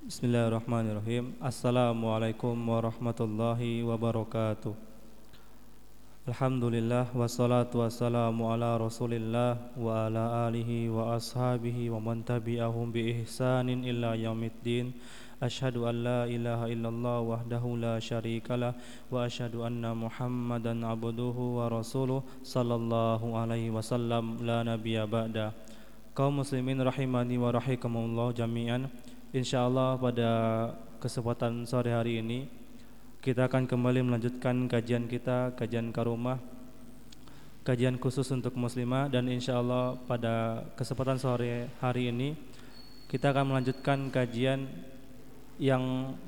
Bismillahirrahmanirrahim. Assalamualaikum warahmatullahi wabarakatuh. Alhamdulillah wassalatu wassalamu ala rasulillah wa ala alihi wa ashabihi wa man tabi'ahum bi ihsanin illa yaumiddin. Ashhadu an la ilaha illallah wahdahu la syarikalah wa ashhadu anna muhammadan abduhu wa rasuluh sallallahu alaihi wasallam. La nabiyya ba'da. Kaum muslimin rahimani wa jami'an Insyaallah pada kesempatan sore hari ini kita akan kembali melanjutkan kajian kita, kajian karumah, kajian khusus untuk muslimah. Dan insyaallah pada kesempatan sore hari ini kita akan melanjutkan kajian yang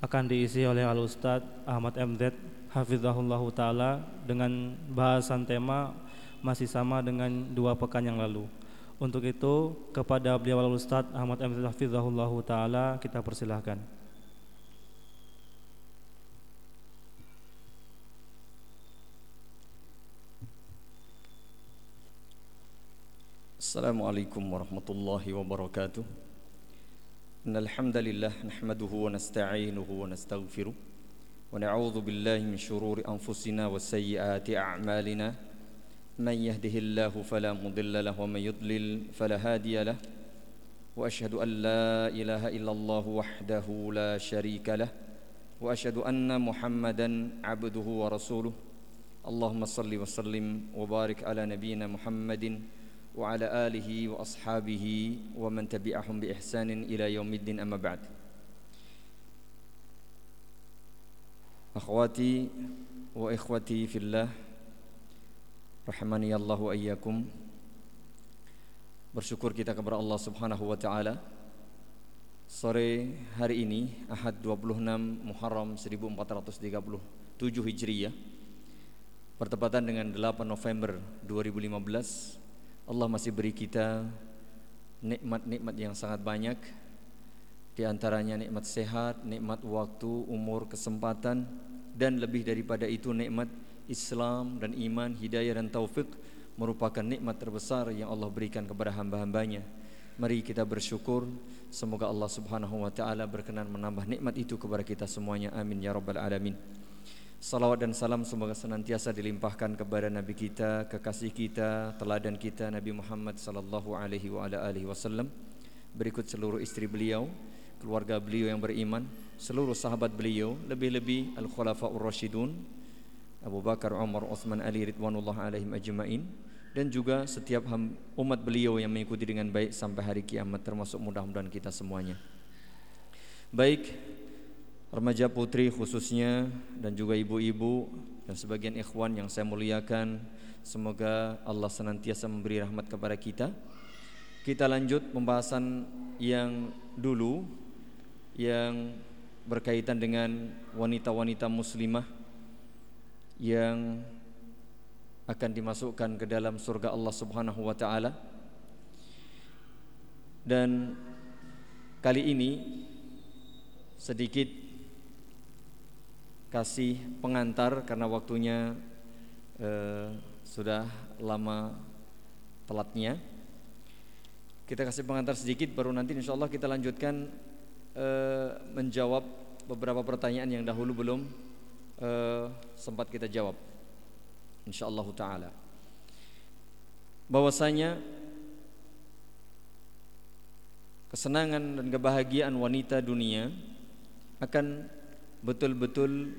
akan diisi oleh Al Ustadz Ahmad MZ Hafizahullah Ta'ala dengan bahasan tema masih sama dengan dua pekan yang lalu untuk itu kepada beliau Ustaz Ahmad M. Hafizahullah taala kita persilahkan. Assalamualaikum warahmatullahi wabarakatuh. Innal hamdalillah nahmaduhu wa nasta'inuhu wa nastaghfiruh wa na'udzu billahi min shururi anfusina wa sayyiati a'malina. من يهده الله فلا مضل له ومن يضلل فلا هادي له. وأشهد أن لا إله إلا الله وحده لا شريك له. وأشهد أن محمدا عبده ورسوله. اللهم صل وسلم وبارك على نبينا محمد وعلى آله وأصحابه ومن تبعهم بإحسان إلى يوم الدين أما بعد. أخواتي وإخوتي في الله Rahmani Allah wa iyyakum. Bersyukur kita kepada Allah Subhanahu wa taala. Sore hari ini Ahad 26 Muharram 1437 Hijriah bertepatan dengan 8 November 2015 Allah masih beri kita nikmat-nikmat yang sangat banyak di antaranya nikmat sehat, nikmat waktu, umur, kesempatan dan lebih daripada itu nikmat Islam dan iman, hidayah dan taufik merupakan nikmat terbesar yang Allah berikan kepada hamba-hambanya. Mari kita bersyukur semoga Allah Subhanahu wa taala berkenan menambah nikmat itu kepada kita semuanya. Amin ya rabbal alamin. Salawat dan salam semoga senantiasa dilimpahkan kepada nabi kita, kekasih kita, teladan kita Nabi Muhammad sallallahu alaihi wa ala alihi wasallam. Berikut seluruh istri beliau, keluarga beliau yang beriman, seluruh sahabat beliau, lebih-lebih al-khulafaur rasyidun, Abu Bakar, Umar, Uthman, Ali ridwanullah alaihim ajmain dan juga setiap umat beliau yang mengikuti dengan baik sampai hari kiamat termasuk mudah-mudahan kita semuanya. Baik remaja putri khususnya dan juga ibu-ibu dan sebagian ikhwan yang saya muliakan semoga Allah senantiasa memberi rahmat kepada kita. Kita lanjut pembahasan yang dulu yang berkaitan dengan wanita-wanita muslimah yang akan dimasukkan ke dalam surga Allah Subhanahu wa taala. Dan kali ini sedikit kasih pengantar karena waktunya eh, sudah lama telatnya. Kita kasih pengantar sedikit baru nanti insya Allah kita lanjutkan eh, menjawab beberapa pertanyaan yang dahulu belum uh, sempat kita jawab. Insyaallah taala. Bahwasanya kesenangan dan kebahagiaan wanita dunia akan betul-betul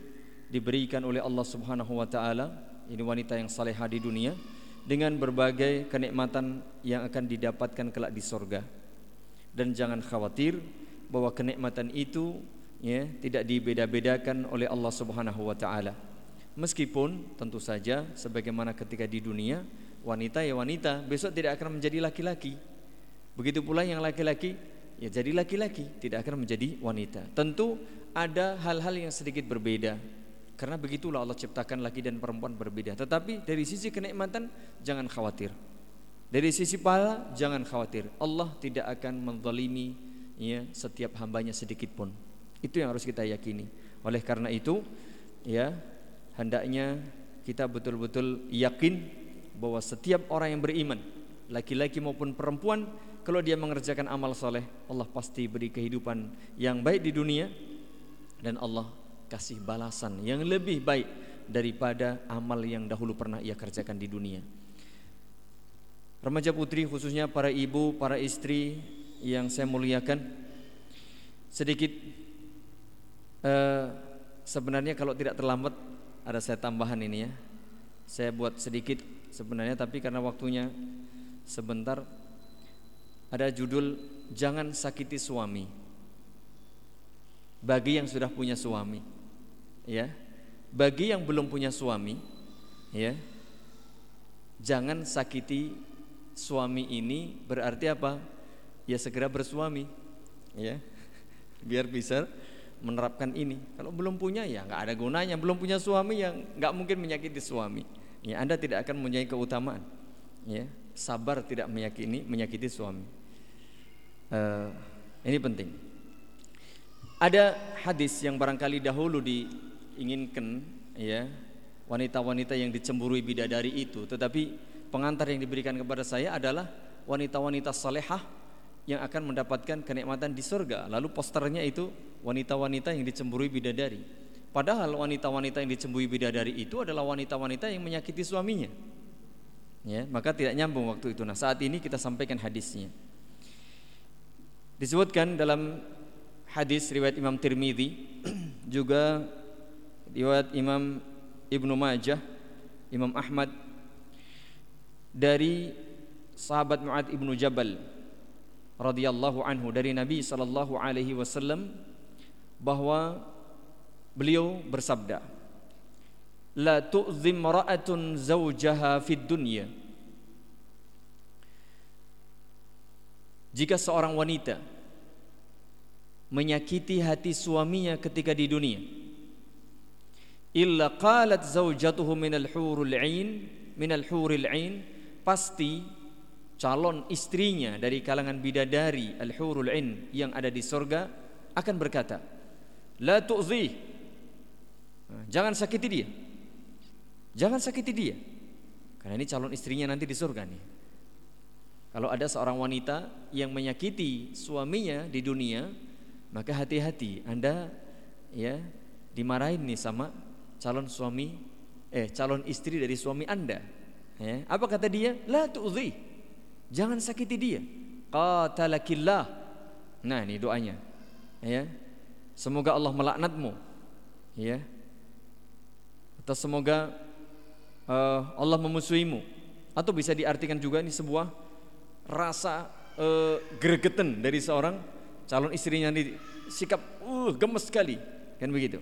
diberikan oleh Allah Subhanahu wa taala ini wanita yang salehah di dunia dengan berbagai kenikmatan yang akan didapatkan kelak di sorga. Dan jangan khawatir bahwa kenikmatan itu ya tidak dibeda-bedakan oleh Allah Subhanahu wa taala. Meskipun tentu saja sebagaimana ketika di dunia wanita ya wanita, besok tidak akan menjadi laki-laki. Begitu pula yang laki-laki ya jadi laki-laki, tidak akan menjadi wanita. Tentu ada hal-hal yang sedikit berbeda. Karena begitulah Allah ciptakan laki dan perempuan berbeda. Tetapi dari sisi kenikmatan jangan khawatir. Dari sisi pahala jangan khawatir. Allah tidak akan menzalimi ya setiap hambanya sedikit pun. Itu yang harus kita yakini. Oleh karena itu, ya, hendaknya kita betul-betul yakin bahwa setiap orang yang beriman, laki-laki maupun perempuan, kalau dia mengerjakan amal soleh Allah pasti beri kehidupan yang baik di dunia dan Allah kasih balasan yang lebih baik daripada amal yang dahulu pernah ia kerjakan di dunia. Remaja putri khususnya para ibu, para istri yang saya muliakan sedikit uh, sebenarnya kalau tidak terlambat ada saya tambahan ini ya. Saya buat sedikit sebenarnya tapi karena waktunya sebentar. Ada judul jangan sakiti suami. Bagi yang sudah punya suami ya. Bagi yang belum punya suami ya. Jangan sakiti suami ini berarti apa? Ya segera bersuami ya. Biar bisa menerapkan ini. Kalau belum punya ya nggak ada gunanya. Belum punya suami yang nggak mungkin menyakiti suami. Ya anda tidak akan mempunyai keutamaan. Ya sabar tidak meyakini menyakiti suami. Uh, ini penting. Ada hadis yang barangkali dahulu diinginkan ya wanita-wanita yang dicemburui bidadari itu. Tetapi pengantar yang diberikan kepada saya adalah wanita-wanita salehah yang akan mendapatkan kenikmatan di surga. Lalu posternya itu wanita-wanita yang dicemburui bidadari. Padahal wanita-wanita yang dicemburui bidadari itu adalah wanita-wanita yang menyakiti suaminya. Ya maka tidak nyambung waktu itu. Nah saat ini kita sampaikan hadisnya. Disebutkan dalam hadis riwayat Imam Tirmidzi juga riwayat Imam Ibnu Majah, Imam Ahmad dari sahabat Muad Ibnu Jabal radhiyallahu anhu dari Nabi sallallahu alaihi wasallam bahwa beliau bersabda La tu'zim ra'atun zawjaha fid dunya. Jika seorang wanita menyakiti hati suaminya ketika di dunia illa qalat zaujatuhu minal hurul ain minal huril ain pasti calon istrinya dari kalangan bidadari al hurul ain yang ada di sorga akan berkata la tu'zi jangan sakiti dia jangan sakiti dia karena ini calon istrinya nanti di surga nih kalau ada seorang wanita yang menyakiti suaminya di dunia maka hati-hati Anda ya dimarahin nih sama calon suami eh calon istri dari suami Anda. Ya, apa kata dia? La tu'zi. Jangan sakiti dia. Qatalakillah. Nah, ini doanya. Ya. Semoga Allah melaknatmu. Ya. Atau semoga uh, Allah memusuhimu. Atau bisa diartikan juga ini sebuah rasa uh, gregetan dari seorang calon istrinya ini sikap uh gemes sekali kan begitu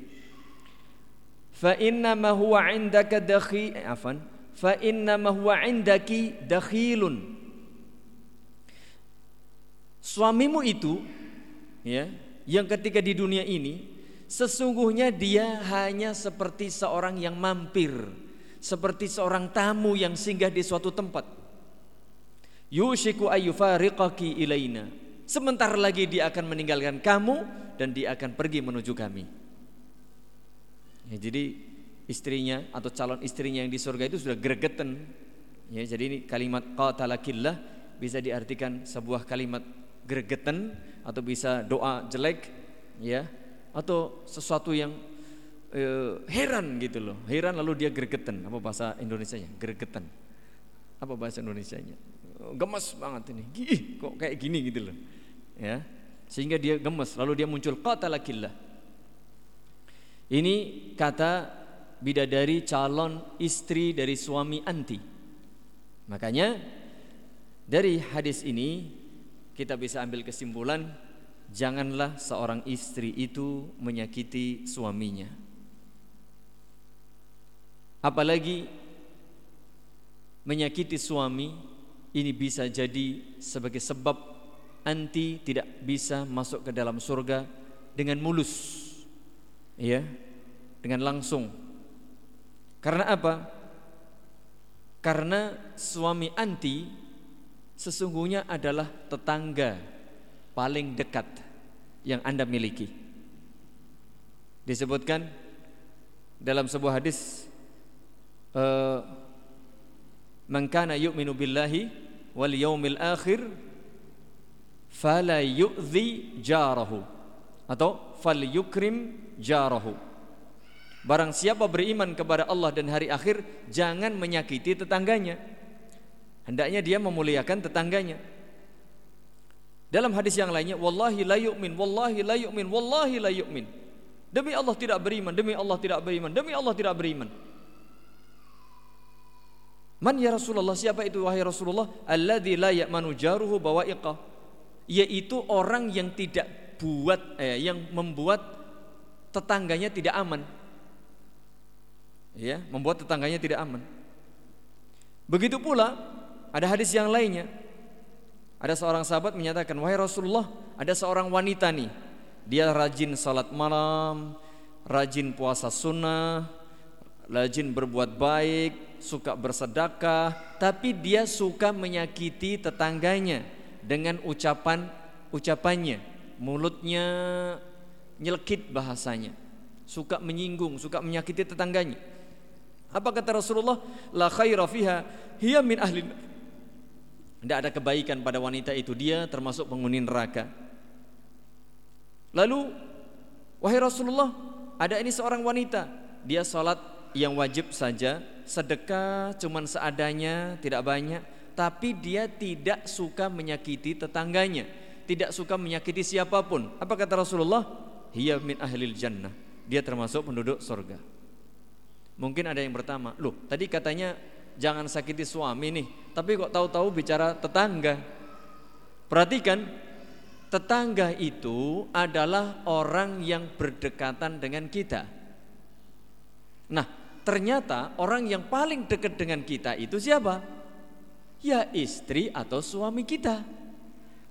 fa inna ma huwa indaka dakhi eh, afan fa inna ma huwa indaki dakhilun suamimu itu ya yang ketika di dunia ini sesungguhnya dia hanya seperti seorang yang mampir seperti seorang tamu yang singgah di suatu tempat yushiku ayyufariqaki ilaina Sebentar lagi dia akan meninggalkan kamu dan dia akan pergi menuju kami. Ya, jadi istrinya atau calon istrinya yang di surga itu sudah gregetan. Ya, jadi ini kalimat qatalakillah bisa diartikan sebuah kalimat gregetan atau bisa doa jelek ya atau sesuatu yang eh, heran gitu loh. Heran lalu dia gregetan. Apa bahasa Indonesianya? Gregetan. Apa bahasa Indonesianya? Gemes banget ini. Ih, kok kayak gini gitu loh ya sehingga dia gemes lalu dia muncul qatalakillah ini kata bidadari calon istri dari suami anti makanya dari hadis ini kita bisa ambil kesimpulan janganlah seorang istri itu menyakiti suaminya. Apalagi menyakiti suami ini bisa jadi sebagai sebab anti tidak bisa masuk ke dalam surga dengan mulus ya dengan langsung. Karena apa? Karena suami anti sesungguhnya adalah tetangga paling dekat yang Anda miliki. Disebutkan dalam sebuah hadis uh, man kana yu'minu billahi wal yaumil akhir fala yu'zi jarahu. Atau fal yukrim jarahu. Barang siapa beriman kepada Allah dan hari akhir jangan menyakiti tetangganya. Hendaknya dia memuliakan tetangganya. Dalam hadis yang lainnya, wallahi la yu'min, wallahi la yu'min, wallahi la yu'min. Demi Allah tidak beriman, demi Allah tidak beriman, demi Allah tidak beriman. Man ya Rasulullah, siapa itu wahai Rasulullah? Alladzi la ya'manu jaruhu bawa'iqah. Yaitu orang yang tidak buat eh, yang membuat tetangganya tidak aman ya, membuat tetangganya tidak aman. Begitu pula ada hadis yang lainnya. Ada seorang sahabat menyatakan, "Wahai Rasulullah, ada seorang wanita nih. Dia rajin salat malam, rajin puasa sunnah, rajin berbuat baik, suka bersedekah, tapi dia suka menyakiti tetangganya dengan ucapan ucapannya, mulutnya nyelkit bahasanya, suka menyinggung, suka menyakiti tetangganya. Apa kata Rasulullah? La khaira fiha hiya min ahli Tidak ada kebaikan pada wanita itu dia termasuk penghuni neraka. Lalu wahai Rasulullah, ada ini seorang wanita, dia salat yang wajib saja, sedekah cuman seadanya, tidak banyak, tapi dia tidak suka menyakiti tetangganya, tidak suka menyakiti siapa pun. Apa kata Rasulullah? Hiya min ahlil jannah. Dia termasuk penduduk surga. Mungkin ada yang pertama, loh tadi katanya jangan sakiti suami nih, tapi kok tahu-tahu bicara tetangga. Perhatikan, tetangga itu adalah orang yang berdekatan dengan kita. Nah, ternyata orang yang paling dekat dengan kita itu siapa? Ya istri atau suami kita.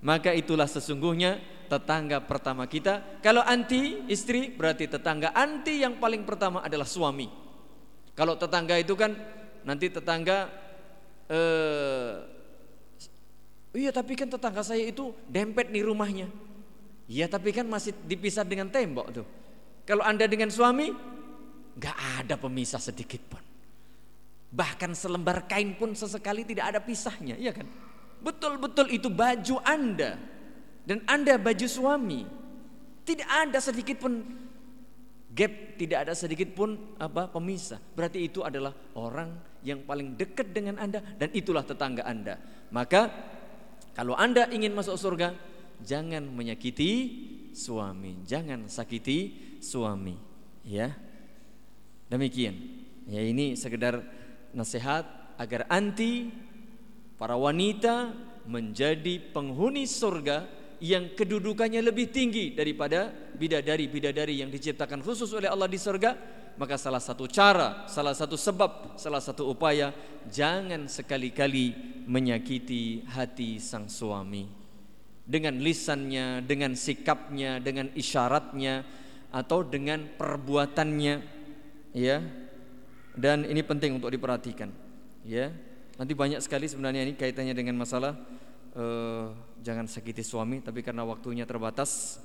Maka itulah sesungguhnya tetangga pertama kita. Kalau anti istri berarti tetangga anti yang paling pertama adalah suami. Kalau tetangga itu kan nanti tetangga eh, iya tapi kan tetangga saya itu dempet nih rumahnya. Iya tapi kan masih dipisah dengan tembok tuh. Kalau anda dengan suami nggak ada pemisah sedikit pun. Bahkan selembar kain pun sesekali tidak ada pisahnya, iya kan? Betul-betul itu baju anda dan anda baju suami. Tidak ada sedikit pun gap tidak ada sedikit pun apa pemisah. Berarti itu adalah orang yang paling dekat dengan Anda dan itulah tetangga Anda. Maka kalau Anda ingin masuk surga, jangan menyakiti suami, jangan sakiti suami, ya. Demikian. Ya ini sekedar nasihat agar anti para wanita menjadi penghuni surga yang kedudukannya lebih tinggi daripada bidadari-bidadari yang diciptakan khusus oleh Allah di surga, maka salah satu cara, salah satu sebab, salah satu upaya jangan sekali-kali menyakiti hati sang suami dengan lisannya, dengan sikapnya, dengan isyaratnya atau dengan perbuatannya ya. Dan ini penting untuk diperhatikan ya. Nanti banyak sekali sebenarnya ini kaitannya dengan masalah uh, jangan sakiti suami tapi karena waktunya terbatas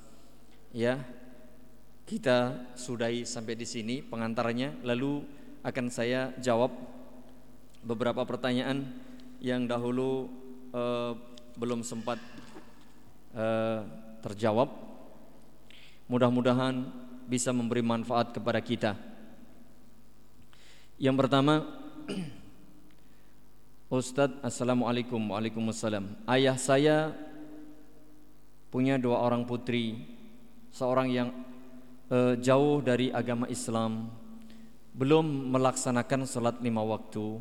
ya kita sudahi sampai di sini pengantarnya lalu akan saya jawab beberapa pertanyaan yang dahulu uh, belum sempat uh, terjawab. Mudah-mudahan bisa memberi manfaat kepada kita. Yang pertama Ustadz Assalamualaikum. Waalaikumsalam. Ayah saya punya dua orang putri Seorang yang uh, jauh dari agama Islam Belum melaksanakan salat lima waktu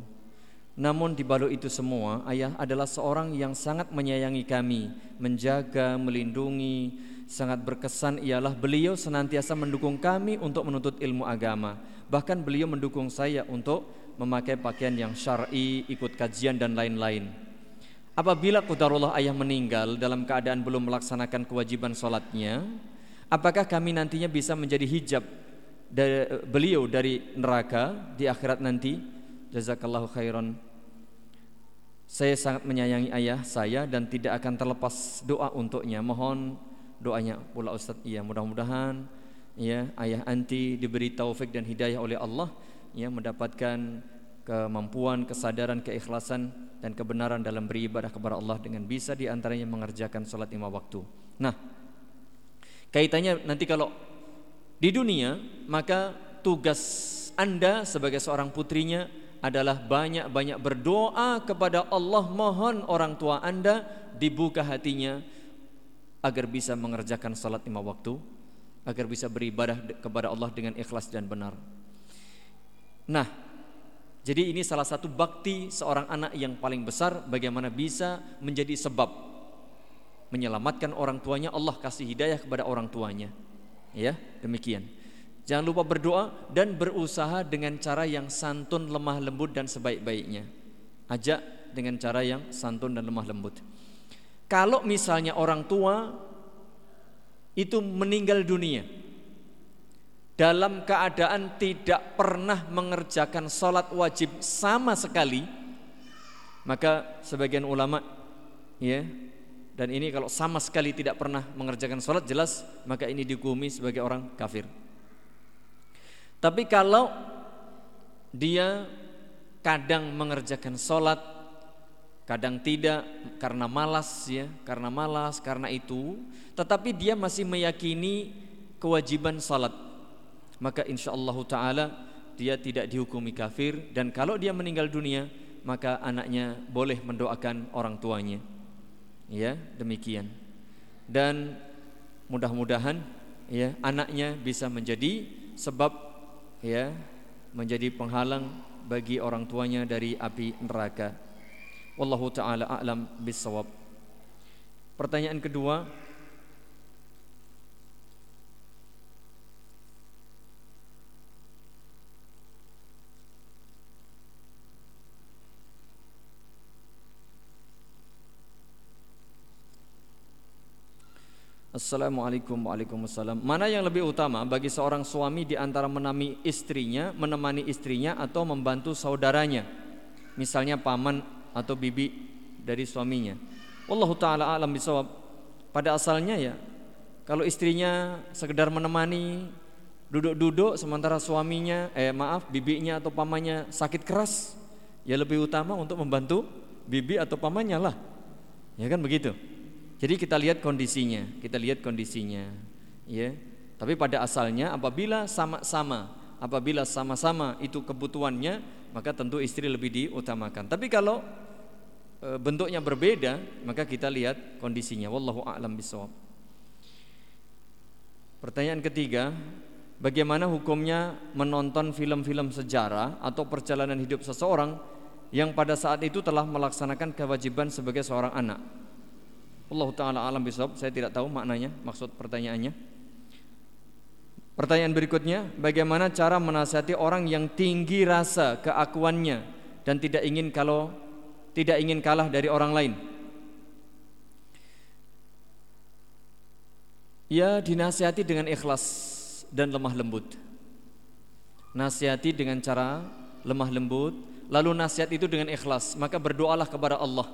Namun di balik itu semua Ayah adalah seorang yang sangat menyayangi kami Menjaga, melindungi Sangat berkesan ialah beliau senantiasa mendukung kami untuk menuntut ilmu agama Bahkan beliau mendukung saya untuk memakai pakaian yang syar'i, ikut kajian dan lain-lain. Apabila kudarullah ayah meninggal dalam keadaan belum melaksanakan kewajiban sholatnya, apakah kami nantinya bisa menjadi hijab dari beliau dari neraka di akhirat nanti? Jazakallahu khairan. Saya sangat menyayangi ayah saya dan tidak akan terlepas doa untuknya. Mohon doanya pula Ustaz. Iya, mudah-mudahan ya ayah anti diberi taufik dan hidayah oleh Allah ya mendapatkan kemampuan, kesadaran, keikhlasan dan kebenaran dalam beribadah kepada Allah dengan bisa di antaranya mengerjakan sholat lima waktu. Nah, kaitannya nanti kalau di dunia maka tugas anda sebagai seorang putrinya adalah banyak-banyak berdoa kepada Allah mohon orang tua anda dibuka hatinya agar bisa mengerjakan salat lima waktu agar bisa beribadah kepada Allah dengan ikhlas dan benar. Nah, jadi ini salah satu bakti seorang anak yang paling besar bagaimana bisa menjadi sebab menyelamatkan orang tuanya Allah kasih hidayah kepada orang tuanya. Ya, demikian. Jangan lupa berdoa dan berusaha dengan cara yang santun, lemah lembut dan sebaik-baiknya. Ajak dengan cara yang santun dan lemah lembut. Kalau misalnya orang tua itu meninggal dunia dalam keadaan tidak pernah mengerjakan sholat wajib sama sekali maka sebagian ulama ya dan ini kalau sama sekali tidak pernah mengerjakan sholat jelas maka ini dihukumi sebagai orang kafir. Tapi kalau dia kadang mengerjakan sholat kadang tidak karena malas ya karena malas karena itu tetapi dia masih meyakini kewajiban sholat maka insya Allah taala dia tidak dihukumi kafir. Dan kalau dia meninggal dunia maka anaknya boleh mendoakan orang tuanya ya demikian. Dan mudah-mudahan ya anaknya bisa menjadi sebab ya menjadi penghalang bagi orang tuanya dari api neraka. Wallahu taala a'lam bisawab pertanyaan kedua Assalamualaikum Waalaikumsalam. Mana yang lebih utama bagi seorang suami di antara menami istrinya, menemani istrinya atau membantu saudaranya? Misalnya paman atau bibi dari suaminya. Wallahu ta'ala alam bisawab. Pada asalnya ya Kalau istrinya sekedar menemani Duduk-duduk sementara suaminya Eh maaf bibinya atau pamannya sakit keras Ya lebih utama untuk membantu bibi atau pamannya lah. Ya kan begitu jadi kita lihat kondisinya, kita lihat kondisinya, ya. Tapi pada asalnya apabila sama-sama, apabila sama-sama itu kebutuhannya, maka tentu istri lebih diutamakan. Tapi kalau e, bentuknya berbeda, maka kita lihat kondisinya. Wallahu a'lam bishawab. Pertanyaan ketiga, bagaimana hukumnya menonton film-film sejarah atau perjalanan hidup seseorang yang pada saat itu telah melaksanakan kewajiban sebagai seorang anak? Allah taala alam bisawab, saya tidak tahu maknanya, maksud pertanyaannya. Pertanyaan berikutnya, bagaimana cara menasihati orang yang tinggi rasa keakuannya dan tidak ingin kalau tidak ingin kalah dari orang lain? Ya dinasihati dengan ikhlas dan lemah lembut. Nasihati dengan cara lemah lembut, lalu nasihat itu dengan ikhlas. Maka berdoalah kepada Allah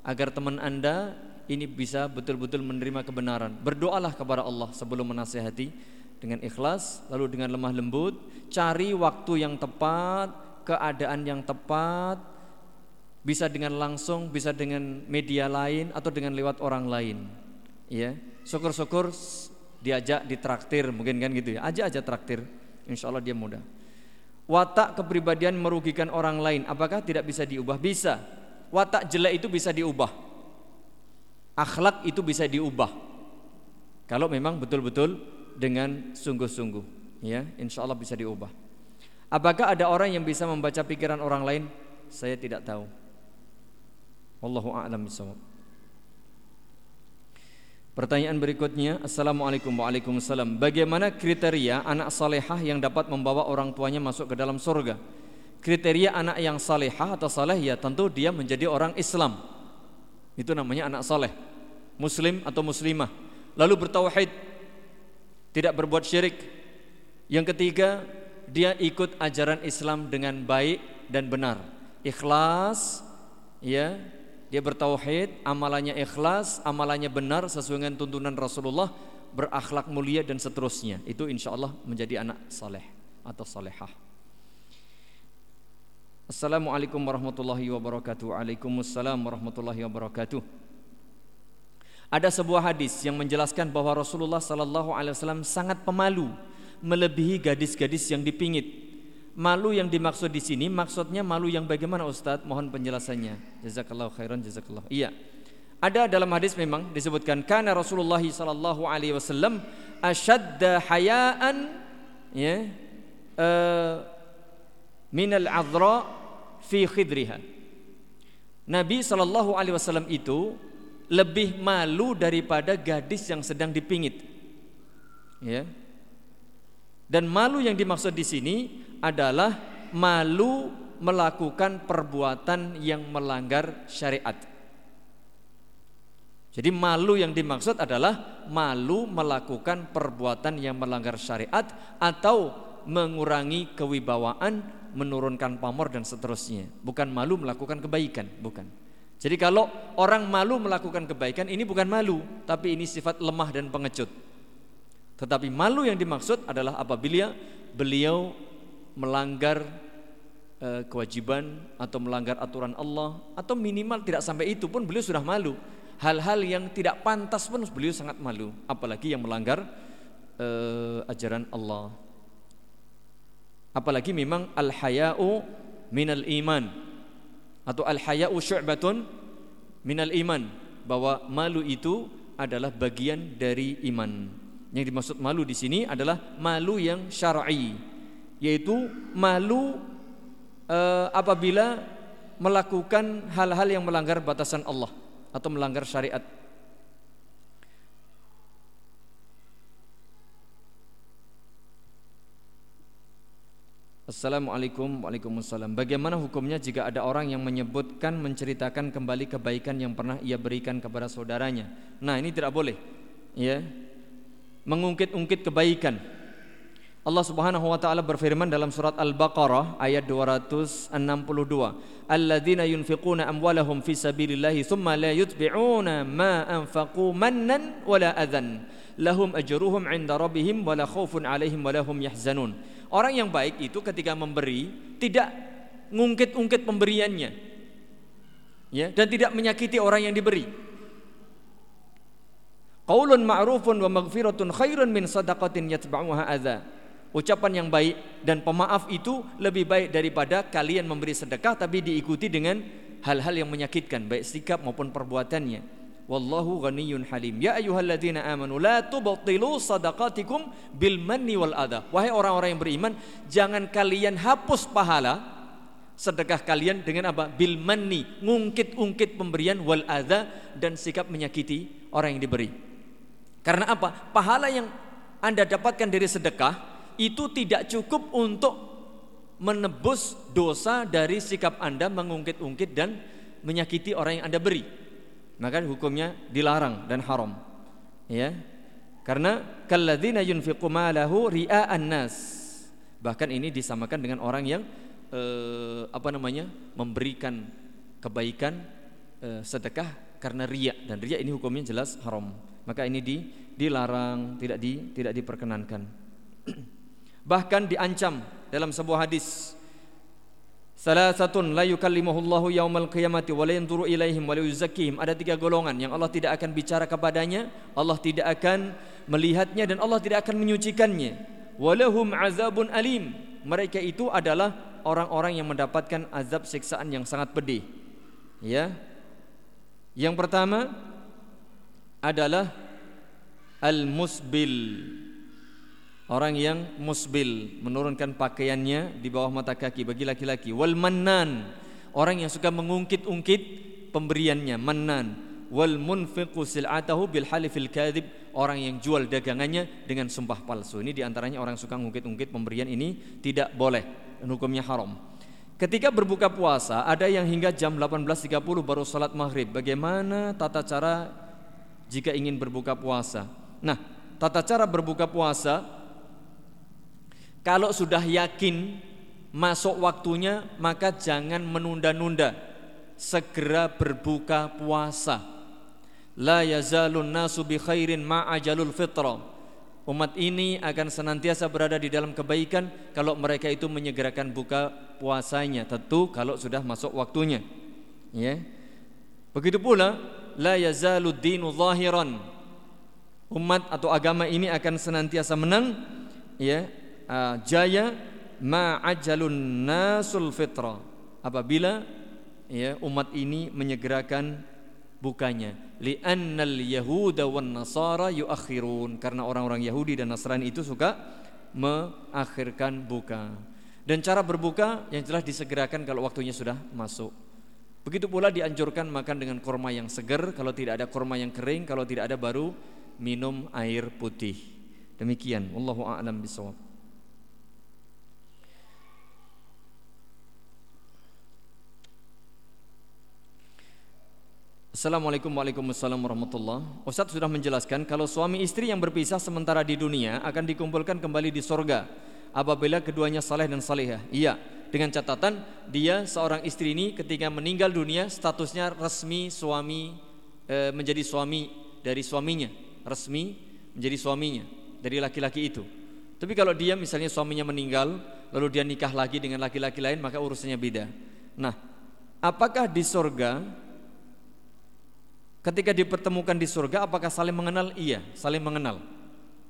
agar teman Anda ini bisa betul-betul menerima kebenaran. Berdoalah kepada Allah sebelum menasehati dengan ikhlas, lalu dengan lemah lembut, cari waktu yang tepat, keadaan yang tepat, bisa dengan langsung, bisa dengan media lain atau dengan lewat orang lain. Ya, syukur-syukur diajak ditraktir mungkin kan gitu ya. Aja aja traktir, insya Allah dia mudah. Watak kepribadian merugikan orang lain, apakah tidak bisa diubah? Bisa. Watak jelek itu bisa diubah akhlak itu bisa diubah. Kalau memang betul-betul dengan sungguh-sungguh ya insya Allah bisa diubah. Apakah ada orang yang bisa membaca pikiran orang lain? Saya tidak tahu. Wallahu a'lam Pertanyaan berikutnya Assalamualaikum Waalaikumsalam. Bagaimana kriteria anak salehah yang dapat membawa orang tuanya masuk ke dalam surga? Kriteria anak yang salehah atau saleh ya tentu dia menjadi orang Islam itu namanya anak soleh, muslim atau muslimah. Lalu bertauhid, tidak berbuat syirik. Yang ketiga, dia ikut ajaran Islam dengan baik dan benar. Ikhlas, ya, dia bertauhid, amalannya ikhlas, amalannya benar sesuai dengan tuntunan Rasulullah, berakhlak mulia dan seterusnya. Itu insya Allah menjadi anak saleh atau salehah. Assalamualaikum warahmatullahi wabarakatuh. Waalaikumsalam warahmatullahi wabarakatuh. Ada sebuah hadis yang menjelaskan bahwa Rasulullah sallallahu alaihi wasallam sangat pemalu melebihi gadis-gadis yang dipingit. Malu yang dimaksud di sini maksudnya malu yang bagaimana Ustadz? Mohon penjelasannya. Jazakallahu khairan jazakallahu. Iya. Ada dalam hadis memang disebutkan karena Rasulullah sallallahu alaihi wasallam asyadda hayaan ya uh, minal adra fi khidriha. Nabi Shallallahu Alaihi Wasallam itu lebih malu daripada gadis yang sedang dipingit. Ya. Dan malu yang dimaksud di sini adalah malu melakukan perbuatan yang melanggar syariat. Jadi malu yang dimaksud adalah malu melakukan perbuatan yang melanggar syariat atau mengurangi kewibawaan menurunkan pamor dan seterusnya. Bukan malu melakukan kebaikan, bukan. Jadi kalau orang malu melakukan kebaikan ini bukan malu, tapi ini sifat lemah dan pengecut. Tetapi malu yang dimaksud adalah apabila beliau melanggar e, kewajiban atau melanggar aturan Allah atau minimal tidak sampai itu pun beliau sudah malu. Hal-hal yang tidak pantas pun beliau sangat malu, apalagi yang melanggar e, ajaran Allah apalagi memang al haya'u minal iman atau al haya'u syu'batun minal iman bahwa malu itu adalah bagian dari iman. Yang dimaksud malu di sini adalah malu yang syar'i, yaitu malu uh, apabila melakukan hal-hal yang melanggar batasan Allah atau melanggar syariat. Assalamualaikum Waalaikumsalam. Bagaimana hukumnya jika ada orang yang menyebutkan Menceritakan kembali kebaikan yang pernah ia berikan kepada saudaranya? Nah ini tidak boleh ya. Mengungkit-ungkit kebaikan. Allah subhanahu wa ta'ala berfirman dalam surat Al-Baqarah ayat 262 Alladzina yunfiquna amwalahum fi sabilillahi Thumma la yutbi'una ma anfaqu mannan wala adhan Lahum ajruhum inda rabbihim wala khawfun alaihim wala hum yahzanun Orang yang baik itu ketika memberi tidak ngungkit-ungkit pemberiannya. Ya, dan tidak menyakiti orang yang diberi. Qaulun ma'rufun wa maghfiratun khairun min sadaqatin yatba'uha adza. Ucapan yang baik dan pemaaf itu lebih baik daripada kalian memberi sedekah tapi diikuti dengan hal-hal yang menyakitkan baik sikap maupun perbuatannya. Wallahu ghaniyyun halim. Ya ayyuhalladzina amanu la tubtilu sadaqatikum bil manni wal adha. Wahai orang-orang yang beriman, jangan kalian hapus pahala sedekah kalian dengan apa? Bil manni, ngungkit-ungkit pemberian wal adha dan sikap menyakiti orang yang diberi. Karena apa? Pahala yang Anda dapatkan dari sedekah itu tidak cukup untuk menebus dosa dari sikap Anda mengungkit-ungkit dan menyakiti orang yang Anda beri maka hukumnya dilarang dan haram. Ya. Karena kalladzina yunfiqu malahu ria'an nas bahkan ini disamakan dengan orang yang eh, apa namanya memberikan kebaikan eh, sedekah karena ria dan ria ini hukumnya jelas haram. Maka ini di, dilarang tidak di tidak diperkenankan. Bahkan diancam dalam sebuah hadis Salasatun la yukallimuhullahu yaumal qiyamati wa la yanzuru ilaihim wa la. Ada tiga golongan yang Allah tidak akan bicara kepadanya, Allah tidak akan melihatnya dan Allah tidak akan menyucikannya. Walahum azabun alim. Mereka itu adalah orang-orang yang mendapatkan azab siksaan yang sangat pedih. Ya. Yang pertama adalah al-musbil Orang yang musbil menurunkan pakaiannya di bawah mata kaki bagi laki-laki. Wal mannan orang yang suka mengungkit-ungkit pemberiannya. Mannan wal munfiqu sil'atahu bil halifil kadhib orang yang jual dagangannya dengan sumpah palsu. Ini di antaranya orang suka mengungkit-ungkit pemberian ini tidak boleh hukumnya haram. Ketika berbuka puasa ada yang hingga jam 18.30 baru salat maghrib. Bagaimana tata cara jika ingin berbuka puasa? Nah, tata cara berbuka puasa kalau sudah yakin masuk waktunya, maka jangan menunda-nunda. Segera berbuka puasa. La yazalun nasu bi khairin ma'ajalul fitra. Umat ini akan senantiasa berada di dalam kebaikan kalau mereka itu menyegerakan buka puasanya. Tentu kalau sudah masuk waktunya. Ya. Begitu pula la yazalu dinu zahiran. Umat atau agama ini akan senantiasa menang ya uh, jaya ma'ajalun nasul fitra. Apabila ya umat ini menyegerakan bukanya. Li'annal yahuda wan nasara yuakhirun. Karena orang-orang Yahudi dan Nasrani itu suka mengakhirkan buka. Dan cara berbuka yang jelas disegerakan kalau waktunya sudah masuk. Begitu pula dianjurkan makan dengan korma yang segar kalau tidak ada korma yang kering kalau tidak ada baru minum air putih. Demikian. Wallahu a'lam bisawab Assalamualaikum Waalaikumsalam warahmatullah Ustaz sudah menjelaskan kalau suami istri yang berpisah sementara di dunia akan dikumpulkan kembali di sorga apabila keduanya saleh dan salihah. Iya, dengan catatan dia seorang istri ini ketika meninggal dunia statusnya resmi suami e, menjadi suami dari suaminya, resmi menjadi suaminya dari laki-laki itu. Tapi kalau dia misalnya suaminya meninggal lalu dia nikah lagi dengan laki-laki lain maka urusannya beda. Nah, apakah di sorga Ketika dipertemukan di surga apakah saling mengenal? Iya, saling mengenal.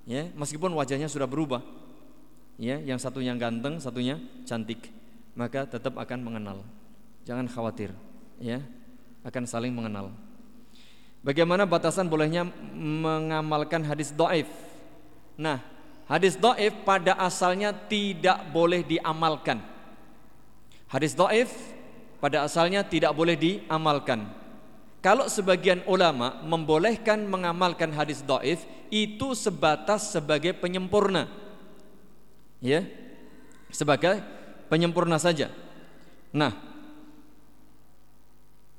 Ya, meskipun wajahnya sudah berubah. Ya, yang satunya ganteng, satunya cantik, maka tetap akan mengenal. Jangan khawatir, ya. Akan saling mengenal. Bagaimana batasan bolehnya mengamalkan hadis do'if? Nah, hadis do'if pada asalnya tidak boleh diamalkan. Hadis do'if pada asalnya tidak boleh diamalkan. Kalau sebagian ulama membolehkan mengamalkan hadis doif itu sebatas sebagai penyempurna, ya, sebagai penyempurna saja. Nah,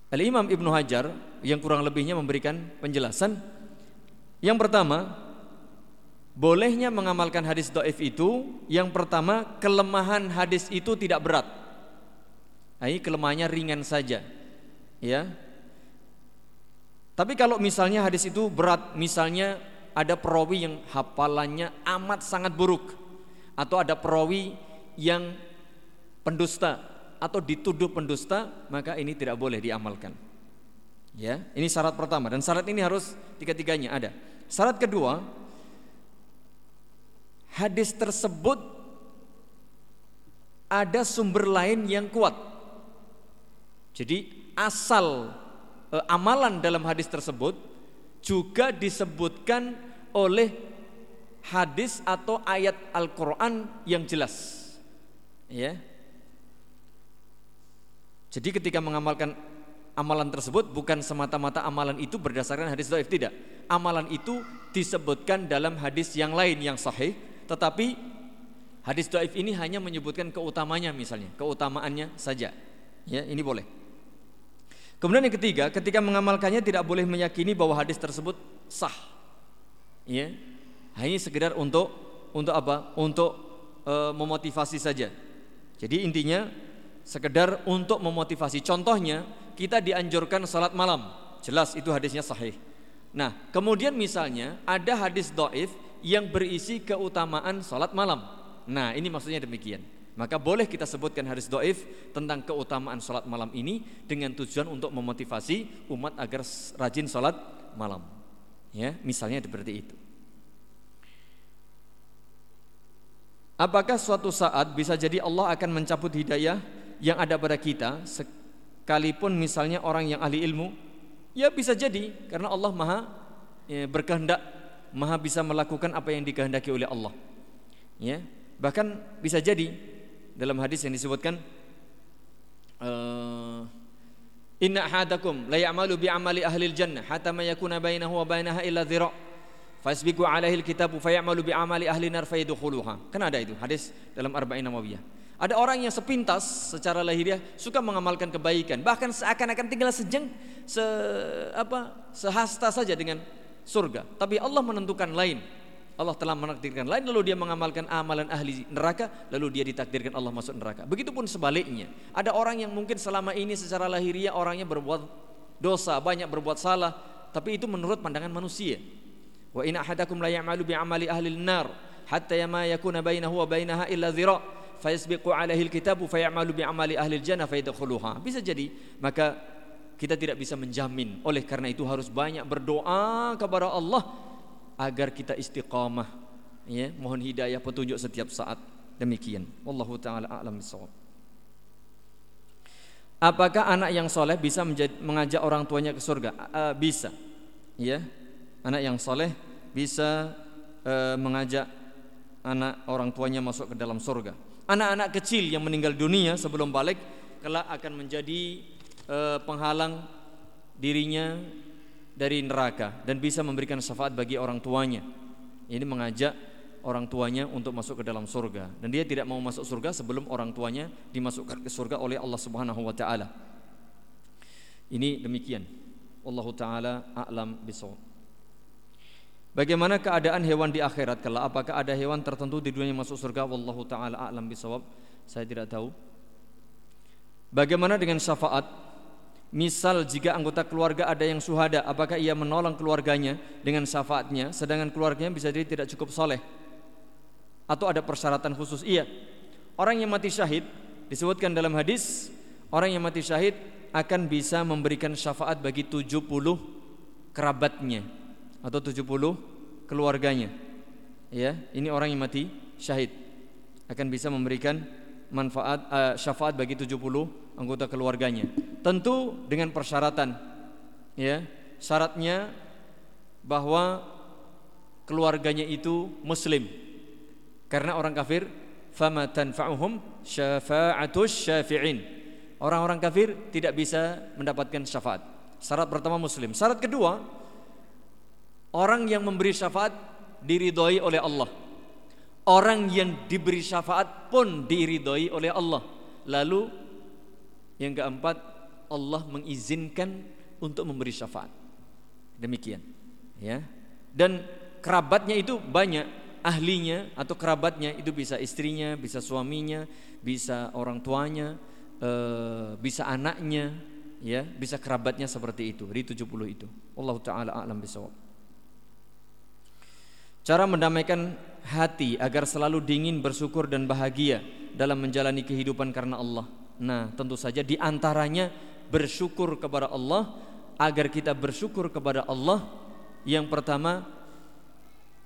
Al Imam Ibnu Hajar yang kurang lebihnya memberikan penjelasan. Yang pertama, bolehnya mengamalkan hadis doif itu. Yang pertama, kelemahan hadis itu tidak berat. Ini kelemahannya ringan saja, ya tapi kalau misalnya hadis itu berat, misalnya ada perawi yang hafalannya amat sangat buruk atau ada perawi yang pendusta atau dituduh pendusta, maka ini tidak boleh diamalkan. Ya, ini syarat pertama dan syarat ini harus tiga-tiganya ada. Syarat kedua, hadis tersebut ada sumber lain yang kuat. Jadi asal e, amalan dalam hadis tersebut juga disebutkan oleh hadis atau ayat Al-Qur'an yang jelas. Ya. Jadi ketika mengamalkan amalan tersebut bukan semata-mata amalan itu berdasarkan hadis dhaif tidak. Amalan itu disebutkan dalam hadis yang lain yang sahih, tetapi hadis dhaif ini hanya menyebutkan keutamanya misalnya, keutamaannya saja. Ya, ini boleh. Kemudian yang ketiga, ketika mengamalkannya tidak boleh meyakini bahwa hadis tersebut sah. Ya. Hanya sekedar untuk untuk apa? Untuk e, memotivasi saja. Jadi intinya sekedar untuk memotivasi. Contohnya, kita dianjurkan salat malam. Jelas itu hadisnya sahih. Nah, kemudian misalnya ada hadis doif yang berisi keutamaan salat malam. Nah, ini maksudnya demikian. Maka boleh kita sebutkan hadis doif tentang keutamaan sholat malam ini dengan tujuan untuk memotivasi umat agar rajin sholat malam. Ya, misalnya seperti itu. Apakah suatu saat bisa jadi Allah akan mencabut hidayah yang ada pada kita sekalipun misalnya orang yang ahli ilmu? Ya bisa jadi karena Allah Maha ya, berkehendak, Maha bisa melakukan apa yang dikehendaki oleh Allah. Ya, bahkan bisa jadi dalam hadis yang disebutkan uh, inna ahadakum la ya'malu bi amali ahli jannah hatta ma yakuna bainahu wa bainaha illa dhira' fasbiqu alaihi alkitabu fayamalu bi amali ahli nar fayadkhuluha. Kan ada itu hadis dalam arba'in nawawiyah. Ada orang yang sepintas secara lahiriah suka mengamalkan kebaikan bahkan seakan-akan tinggal sejeng se apa sehasta saja dengan surga. Tapi Allah menentukan lain Allah telah menakdirkan lain lalu dia mengamalkan amalan ahli neraka lalu dia ditakdirkan Allah masuk neraka. Begitupun sebaliknya. Ada orang yang mungkin selama ini secara lahiriah orangnya berbuat dosa, banyak berbuat salah, tapi itu menurut pandangan manusia. Wa in ahadakum la ya'malu bi amali ahli an-nar hatta ma yakuna bainahu wa bainaha illa dhira' fayasbiqu alaihi al-kitabu fayamalu bi amali ahli al-jannah fayadkhuluha. Bisa jadi maka kita tidak bisa menjamin. Oleh karena itu harus banyak berdoa kepada Allah agar kita istiqamah ya, mohon hidayah petunjuk setiap saat. Demikian. Wallahu taala a'lam bissawab. Apakah anak yang soleh bisa mengajak orang tuanya ke surga? Uh, bisa, ya. Anak yang soleh bisa uh, mengajak anak orang tuanya masuk ke dalam surga. Anak-anak kecil yang meninggal dunia sebelum balik kelak akan menjadi uh, penghalang dirinya dari neraka dan bisa memberikan syafaat bagi orang tuanya. Ini mengajak orang tuanya untuk masuk ke dalam surga dan dia tidak mau masuk surga sebelum orang tuanya dimasukkan ke surga oleh Allah Subhanahu wa taala. Ini demikian. Allah taala a'lam bisawab. Bagaimana keadaan hewan di akhirat kelak? Apakah ada hewan tertentu di dunia yang masuk surga? Wallahu taala a'lam bisawab. Saya tidak tahu. Bagaimana dengan syafaat? Misal jika anggota keluarga ada yang suhada, apakah ia menolong keluarganya dengan syafaatnya sedangkan keluarganya bisa jadi tidak cukup soleh? Atau ada persyaratan khusus? Iya. Orang yang mati syahid disebutkan dalam hadis, orang yang mati syahid akan bisa memberikan syafaat bagi 70 kerabatnya atau 70 keluarganya. Ya, ini orang yang mati syahid akan bisa memberikan manfaat uh, syafaat bagi 70 anggota keluarganya. Tentu dengan persyaratan. Ya, syaratnya bahwa keluarganya itu muslim. Karena orang kafir fama tanfa'uhum syafa'atus syafi'in. Orang-orang kafir tidak bisa mendapatkan syafaat. Syarat pertama muslim. Syarat kedua Orang yang memberi syafaat diridhoi oleh Allah. Orang yang diberi syafaat pun diridhoi oleh Allah. Lalu yang keempat, Allah mengizinkan untuk memberi syafaat. Demikian, ya. Dan kerabatnya itu banyak, ahlinya atau kerabatnya itu bisa istrinya, bisa suaminya, bisa orang tuanya, e, bisa anaknya, ya, bisa kerabatnya seperti itu. Di 70 itu. Allah taala alam bisawab. Cara mendamaikan hati agar selalu dingin, bersyukur dan bahagia dalam menjalani kehidupan karena Allah. Nah, tentu saja di antaranya bersyukur kepada Allah agar kita bersyukur kepada Allah. Yang pertama,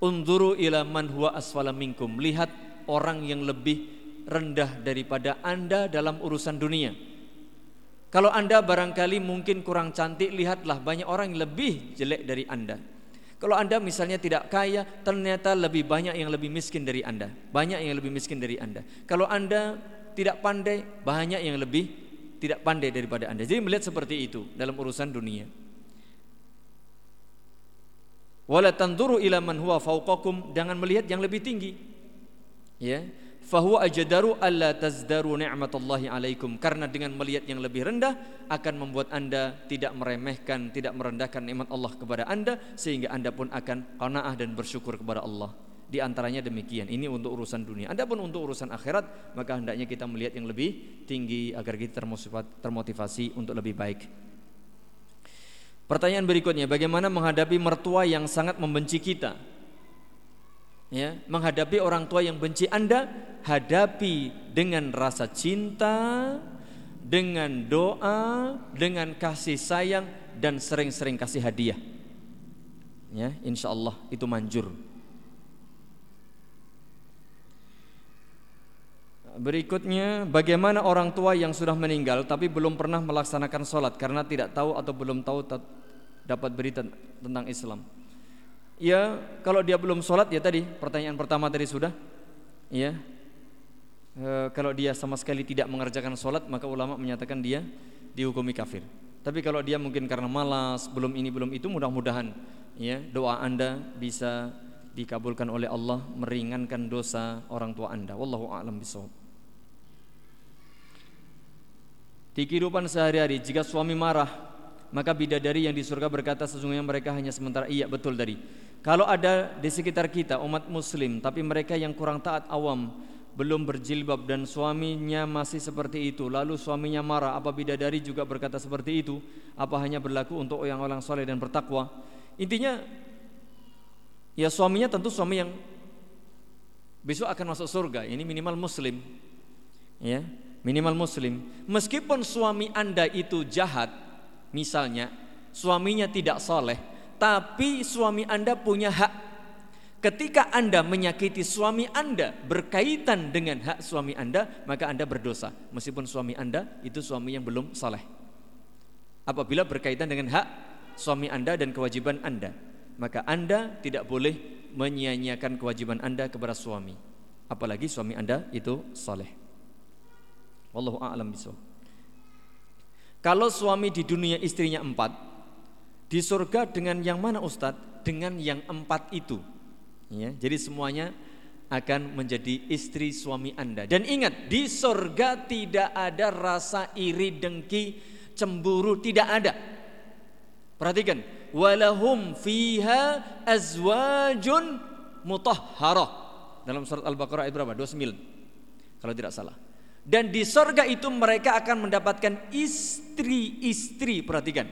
unduru ila man huwa asfala minkum. Lihat orang yang lebih rendah daripada Anda dalam urusan dunia. Kalau Anda barangkali mungkin kurang cantik, lihatlah banyak orang yang lebih jelek dari Anda. Kalau Anda misalnya tidak kaya, ternyata lebih banyak yang lebih miskin dari Anda. Banyak yang lebih miskin dari Anda. Kalau Anda tidak pandai, banyak yang lebih tidak pandai daripada Anda. Jadi melihat seperti itu dalam urusan dunia. Wala tanduru ila man huwa fawqakum, jangan melihat yang lebih tinggi. Ya, fahuwa ajdaru alla tazdaru ni'matallahi alaikum karena dengan melihat yang lebih rendah akan membuat Anda tidak meremehkan, tidak merendahkan nikmat Allah kepada Anda sehingga Anda pun akan qanaah dan bersyukur kepada Allah. Di antaranya demikian. Ini untuk urusan dunia. Anda pun untuk urusan akhirat, maka hendaknya kita melihat yang lebih tinggi agar kita termotivasi untuk lebih baik. Pertanyaan berikutnya, bagaimana menghadapi mertua yang sangat membenci kita? ya, menghadapi orang tua yang benci Anda, hadapi dengan rasa cinta, dengan doa, dengan kasih sayang dan sering-sering kasih hadiah. Ya, insya Allah itu manjur. Berikutnya, bagaimana orang tua yang sudah meninggal tapi belum pernah melaksanakan sholat karena tidak tahu atau belum tahu dapat berita tentang Islam? Ya kalau dia belum sholat ya tadi pertanyaan pertama tadi sudah ya. E, kalau dia sama sekali tidak mengerjakan sholat maka ulama menyatakan dia dihukumi kafir. Tapi kalau dia mungkin karena malas belum ini belum itu mudah-mudahan ya doa anda bisa dikabulkan oleh Allah meringankan dosa orang tua anda. Wallahu a'lam bishawab di kehidupan sehari-hari jika suami marah maka bidadari yang di surga berkata sesungguhnya mereka hanya sementara iya betul tadi kalau ada di sekitar kita umat muslim tapi mereka yang kurang taat awam belum berjilbab dan suaminya masih seperti itu lalu suaminya marah apa bidadari juga berkata seperti itu apa hanya berlaku untuk orang-orang soleh dan bertakwa intinya Ya suaminya tentu suami yang besok akan masuk surga. Ini minimal muslim. Ya, minimal muslim. Meskipun suami Anda itu jahat, misalnya suaminya tidak soleh, tapi suami Anda punya hak Ketika Anda menyakiti suami Anda berkaitan dengan hak suami Anda, maka Anda berdosa. Meskipun suami Anda itu suami yang belum saleh. Apabila berkaitan dengan hak suami Anda dan kewajiban Anda, maka Anda tidak boleh menyia-nyiakan kewajiban Anda kepada suami. Apalagi suami Anda itu saleh. Wallahu a'lam bishawab. Kalau suami di dunia istrinya empat, di surga dengan yang mana Ustadz? Dengan yang empat itu Ya, jadi semuanya akan menjadi istri suami Anda. Dan ingat, di sorga tidak ada rasa iri, dengki, cemburu, tidak ada. Perhatikan, walahum fiha azwajun mutahharah. Dalam surat Al-Baqarah ayat berapa? 29. Kalau tidak salah. Dan di sorga itu mereka akan mendapatkan istri-istri, perhatikan,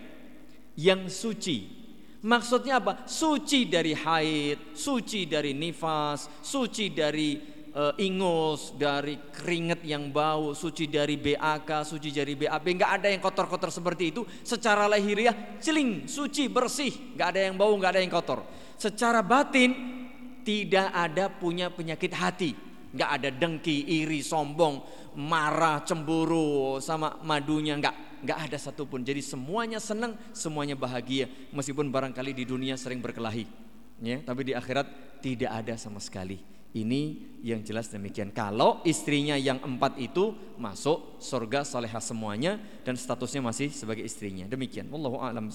yang suci, Maksudnya apa? Suci dari haid, suci dari nifas, suci dari uh, ingus, dari keringat yang bau, suci dari BAK, suci dari BAB. Enggak ada yang kotor-kotor seperti itu. Secara lahiriah celing, suci, bersih, enggak ada yang bau, enggak ada yang kotor. Secara batin tidak ada punya penyakit hati, enggak ada dengki, iri, sombong, marah, cemburu sama madunya enggak nggak ada satupun. Jadi semuanya senang, semuanya bahagia. Meskipun barangkali di dunia sering berkelahi, ya, tapi di akhirat tidak ada sama sekali. Ini yang jelas demikian. Kalau istrinya yang empat itu masuk surga salehah semuanya dan statusnya masih sebagai istrinya. Demikian. Wallahu a'lam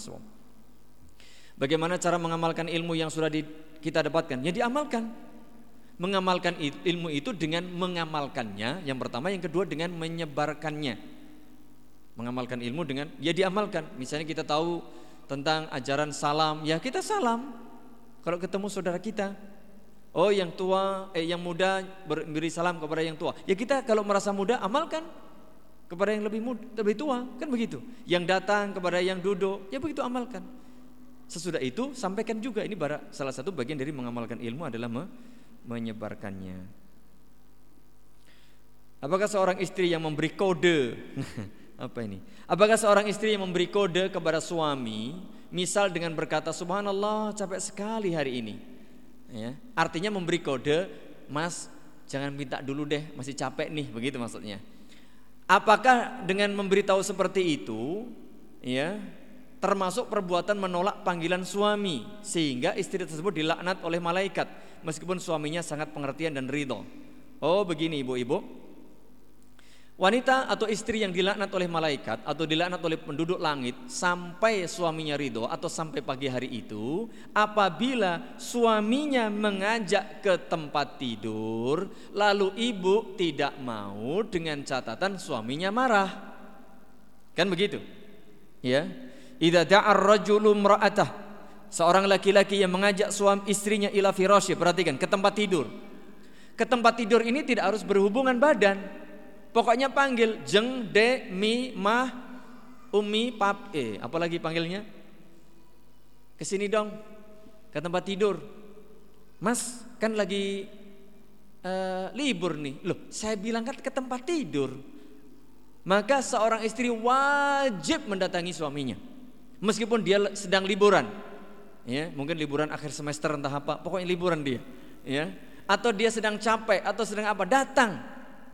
Bagaimana cara mengamalkan ilmu yang sudah di, kita dapatkan? Ya diamalkan. Mengamalkan ilmu itu dengan mengamalkannya. Yang pertama, yang kedua dengan menyebarkannya mengamalkan ilmu dengan ya diamalkan. Misalnya kita tahu tentang ajaran salam, ya kita salam. Kalau ketemu saudara kita, oh yang tua, eh yang muda beri salam kepada yang tua. Ya kita kalau merasa muda amalkan kepada yang lebih muda, lebih tua, kan begitu. Yang datang kepada yang duduk, ya begitu amalkan. Sesudah itu sampaikan juga ini salah satu bagian dari mengamalkan ilmu adalah menyebarkannya. Apakah seorang istri yang memberi kode Apa ini? Apakah seorang istri yang memberi kode kepada suami, misal dengan berkata Subhanallah capek sekali hari ini, ya, artinya memberi kode, Mas jangan minta dulu deh, masih capek nih, begitu maksudnya. Apakah dengan memberitahu seperti itu, ya, termasuk perbuatan menolak panggilan suami sehingga istri tersebut dilaknat oleh malaikat meskipun suaminya sangat pengertian dan ridho. Oh begini ibu-ibu, Wanita atau istri yang dilaknat oleh malaikat atau dilaknat oleh penduduk langit sampai suaminya ridho atau sampai pagi hari itu apabila suaminya mengajak ke tempat tidur lalu ibu tidak mau dengan catatan suaminya marah. Kan begitu? Ya. Idza da'ar rajulu imra'atah seorang laki-laki yang mengajak suami istrinya ila firasy perhatikan ke tempat tidur. Ke tempat tidur ini tidak harus berhubungan badan Pokoknya panggil jeng, de, mi, mah, umi, pap, eh, apalagi panggilnya? Ke sini dong, ke tempat tidur. Mas, kan lagi uh, libur nih. Loh, saya bilang kan ke tempat tidur. Maka seorang istri wajib mendatangi suaminya. Meskipun dia sedang liburan. Ya, mungkin liburan akhir semester entah apa, pokoknya liburan dia. Ya, atau dia sedang capek atau sedang apa, datang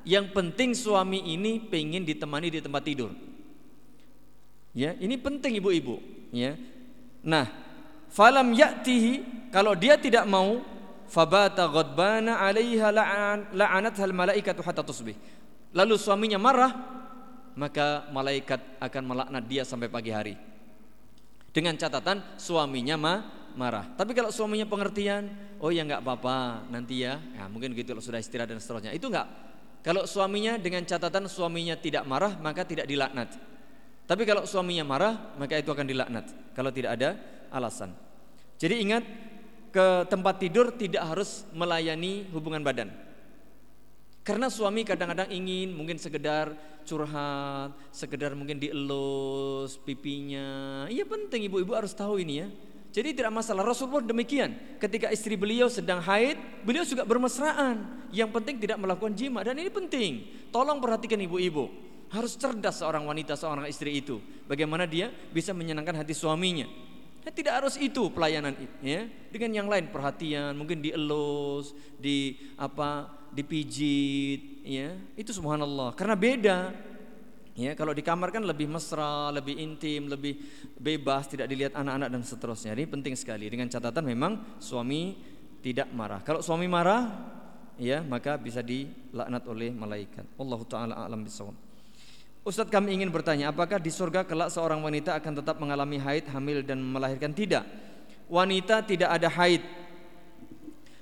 yang penting suami ini pengen ditemani di tempat tidur. Ya, ini penting ibu-ibu, ya. Nah, falam ya'tihi kalau dia tidak mau fabata ghadbana 'alaiha la'an la'anatha al-malaikatu hatta tusbih. Lalu suaminya marah, maka malaikat akan melaknat dia sampai pagi hari. Dengan catatan suaminya ma marah. Tapi kalau suaminya pengertian, oh ya nggak apa-apa, nanti ya, ya mungkin gitu loh sudah istirahat dan seterusnya. Itu nggak kalau suaminya dengan catatan suaminya tidak marah maka tidak dilaknat. Tapi kalau suaminya marah maka itu akan dilaknat kalau tidak ada alasan. Jadi ingat ke tempat tidur tidak harus melayani hubungan badan. Karena suami kadang-kadang ingin mungkin sekedar curhat, sekedar mungkin dielus pipinya. Iya penting ibu-ibu harus tahu ini ya. Jadi tidak masalah. Rasulullah demikian. Ketika istri beliau sedang haid, beliau juga bermesraan. Yang penting tidak melakukan jima dan ini penting. Tolong perhatikan ibu-ibu. Harus cerdas seorang wanita, seorang istri itu. Bagaimana dia bisa menyenangkan hati suaminya. Ya, tidak harus itu pelayanan ya. Dengan yang lain perhatian, mungkin dielus, di apa, dipijit, ya. Itu subhanallah. Karena beda. Ya, kalau di kamar kan lebih mesra, lebih intim, lebih bebas, tidak dilihat anak-anak dan seterusnya. Ini penting sekali. Dengan catatan memang suami tidak marah. Kalau suami marah, ya maka bisa dilaknat oleh malaikat. Allah taala alam bisawab. Ustadz kami ingin bertanya, apakah di surga kelak seorang wanita akan tetap mengalami haid, hamil dan melahirkan? Tidak. Wanita tidak ada haid.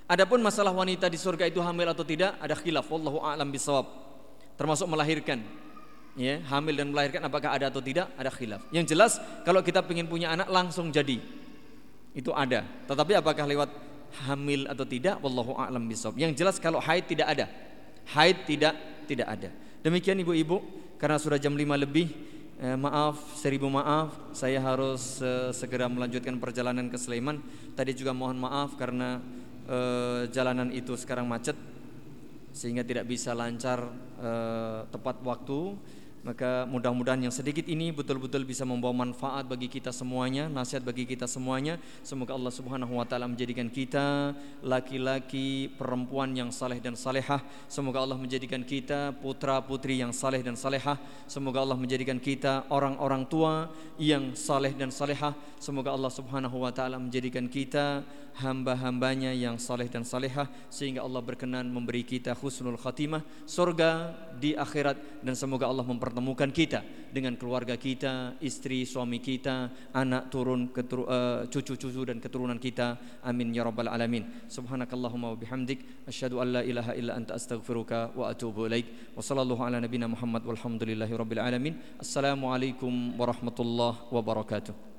Adapun masalah wanita di surga itu hamil atau tidak, ada khilaf. Wallahu a'lam bisawab. Termasuk melahirkan ya, hamil dan melahirkan apakah ada atau tidak ada khilaf. Yang jelas kalau kita ingin punya anak langsung jadi itu ada. Tetapi apakah lewat hamil atau tidak wallahu a'lam bisawab. Yang jelas kalau haid tidak ada. Haid tidak tidak ada. Demikian ibu-ibu karena sudah jam 5 lebih eh, maaf seribu maaf saya harus eh, segera melanjutkan perjalanan ke Sleman. Tadi juga mohon maaf karena eh, jalanan itu sekarang macet sehingga tidak bisa lancar eh, tepat waktu maka mudah-mudahan yang sedikit ini betul-betul bisa membawa manfaat bagi kita semuanya, nasihat bagi kita semuanya. Semoga Allah Subhanahu wa taala menjadikan kita laki-laki, perempuan yang saleh dan salehah. Semoga Allah menjadikan kita putra-putri yang saleh dan salehah. Semoga Allah menjadikan kita orang-orang tua yang saleh dan salehah. Semoga Allah Subhanahu wa taala menjadikan kita hamba-hambanya yang saleh dan salehah sehingga Allah berkenan memberi kita husnul khatimah, surga di akhirat dan semoga Allah mempertemukan kita dengan keluarga kita, istri, suami kita, anak, turun, eh, cucu-cucu dan keturunan kita. Amin ya rabbal alamin. Subhanakallahumma wa bihamdik asyhadu an la ilaha illa anta astaghfiruka wa atubu ilaik. Wa sallallahu ala nabiyyina Muhammad walhamdulillahi rabbil alamin. Assalamualaikum warahmatullahi wabarakatuh.